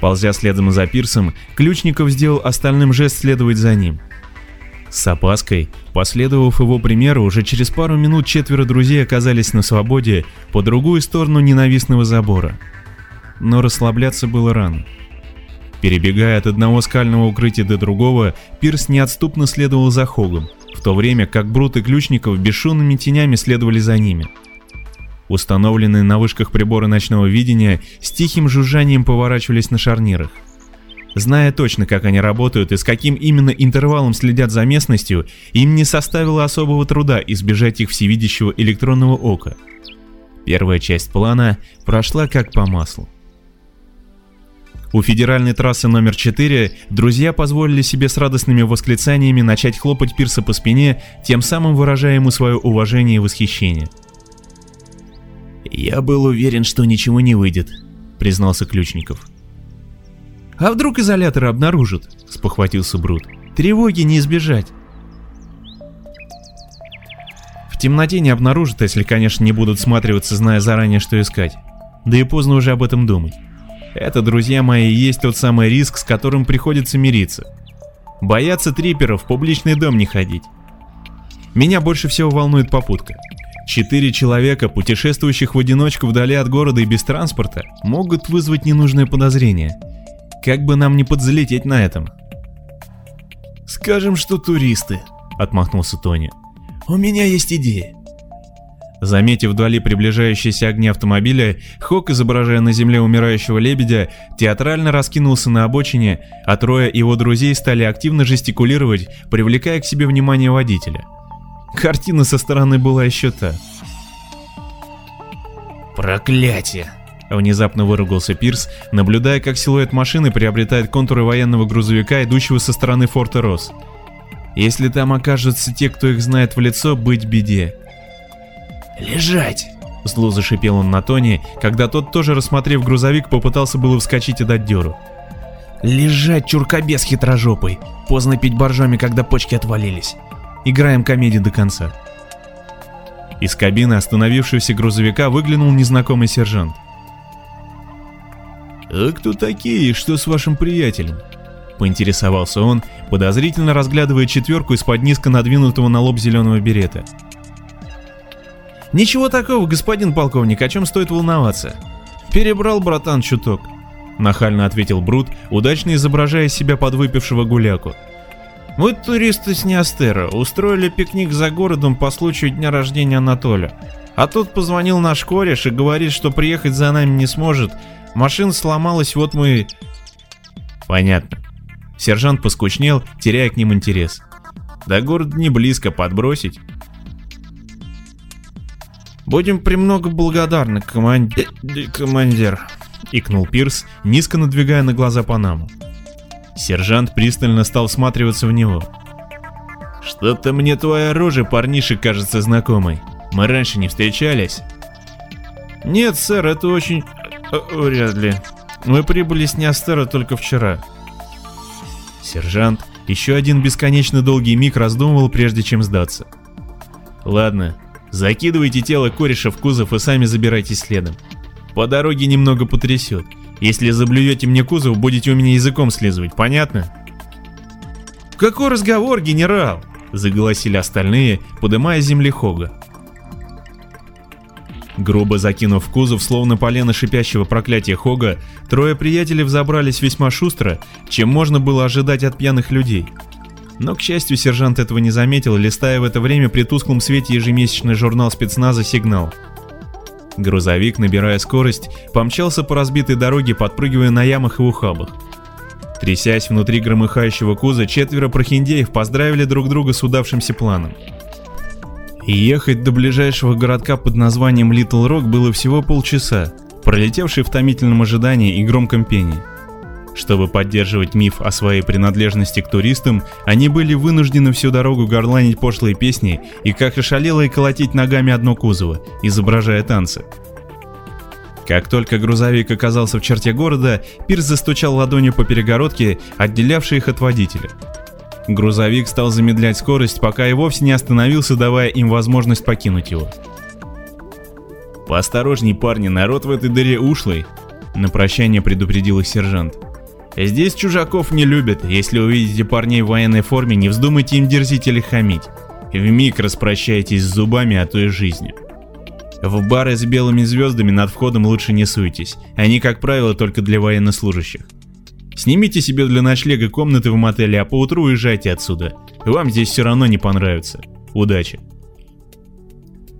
Ползя следом за пирсом, Ключников сделал остальным жест следовать за ним. С опаской, последовав его примеру, уже через пару минут четверо друзей оказались на свободе по другую сторону ненавистного забора. Но расслабляться было рано. Перебегая от одного скального укрытия до другого, Пирс неотступно следовал за Хогом, в то время как Брут и Ключников бесшумными тенями следовали за ними. Установленные на вышках приборы ночного видения с тихим жужжанием поворачивались на шарнирах. Зная точно, как они работают и с каким именно интервалом следят за местностью, им не составило особого труда избежать их всевидящего электронного ока. Первая часть плана прошла как по маслу. У федеральной трассы номер 4 друзья позволили себе с радостными восклицаниями начать хлопать Пирса по спине, тем самым выражая ему свое уважение и восхищение. «Я был уверен, что ничего не выйдет», — признался Ключников. «А вдруг изоляторы обнаружат?» — спохватился Брут. «Тревоги не избежать». В темноте не обнаружат, если, конечно, не будут сматриваться, зная заранее, что искать. Да и поздно уже об этом думать. Это, друзья мои, есть тот самый риск, с которым приходится мириться. Бояться триперов в публичный дом не ходить. Меня больше всего волнует попутка. Четыре человека, путешествующих в одиночку вдали от города и без транспорта, могут вызвать ненужное подозрение. Как бы нам не подзалететь на этом? «Скажем, что туристы», — отмахнулся Тони. «У меня есть идея. Заметив вдали приближающиеся огни автомобиля, Хок, изображая на земле умирающего лебедя, театрально раскинулся на обочине, а трое его друзей стали активно жестикулировать, привлекая к себе внимание водителя. Картина со стороны была еще та. «Проклятие!» — внезапно выругался Пирс, наблюдая, как силуэт машины приобретает контуры военного грузовика, идущего со стороны форта Рос. «Если там окажутся те, кто их знает в лицо, быть беде». «Лежать!» Зло зашипел он на Тони, когда тот, тоже рассмотрев грузовик, попытался было вскочить и дать дёру. «Лежать, чуркобес хитрожопый! Поздно пить боржоми, когда почки отвалились. Играем комедию до конца». Из кабины остановившегося грузовика выглянул незнакомый сержант. «А кто такие? Что с вашим приятелем?» Поинтересовался он, подозрительно разглядывая четверку из-под низко надвинутого на лоб зеленого берета. Ничего такого, господин полковник, о чем стоит волноваться. Перебрал братан чуток. Нахально ответил Брут, удачно изображая себя подвыпившего гуляку. Мы туристы с Неостера устроили пикник за городом по случаю дня рождения Анатолия. А тут позвонил наш кореш и говорит, что приехать за нами не сможет. Машина сломалась, вот мы... Понятно. Сержант поскучнел, теряя к ним интерес. До города не близко, подбросить. «Будем премного благодарны, команди... командир», — икнул Пирс, низко надвигая на глаза Панаму. Сержант пристально стал всматриваться в него. «Что-то мне твоя рожа, парнишек, кажется знакомой. Мы раньше не встречались?» «Нет, сэр, это очень... Э, вряд ли. Мы прибыли с Неостера только вчера». Сержант еще один бесконечно долгий миг раздумывал, прежде чем сдаться. «Ладно, Закидывайте тело кореша в кузов и сами забирайтесь следом. По дороге немного потрясет. Если заблюете мне кузов, будете у меня языком слизывать, понятно? «Какой разговор, генерал?» – заголосили остальные, подымая земли Хога. Грубо закинув кузов, словно полено шипящего проклятия Хога, трое приятелей взобрались весьма шустро, чем можно было ожидать от пьяных людей – но, к счастью, сержант этого не заметил, листая в это время при тусклом свете ежемесячный журнал спецназа «Сигнал». Грузовик, набирая скорость, помчался по разбитой дороге, подпрыгивая на ямах и ухабах. Трясясь внутри громыхающего куза, четверо прохиндеев поздравили друг друга с удавшимся планом. Ехать до ближайшего городка под названием Литл Рок было всего полчаса, пролетевший в томительном ожидании и громком пении. Чтобы поддерживать миф о своей принадлежности к туристам, они были вынуждены всю дорогу горланить пошлые песни и как ошалело колотить ногами одно кузово, изображая танцы. Как только грузовик оказался в черте города, Пирс застучал ладонью по перегородке, отделявшей их от водителя. Грузовик стал замедлять скорость, пока и вовсе не остановился, давая им возможность покинуть его. «Поосторожней, парни, народ в этой дыре ушлый», — на прощание предупредил их сержант. Здесь чужаков не любят, если увидите парней в военной форме, не вздумайте им дерзить или хамить. Вмиг распрощайтесь с зубами, а то и жизнью. В бары с белыми звездами над входом лучше не суйтесь, они, как правило, только для военнослужащих. Снимите себе для ночлега комнаты в мотеле, а поутру уезжайте отсюда. Вам здесь все равно не понравится. Удачи!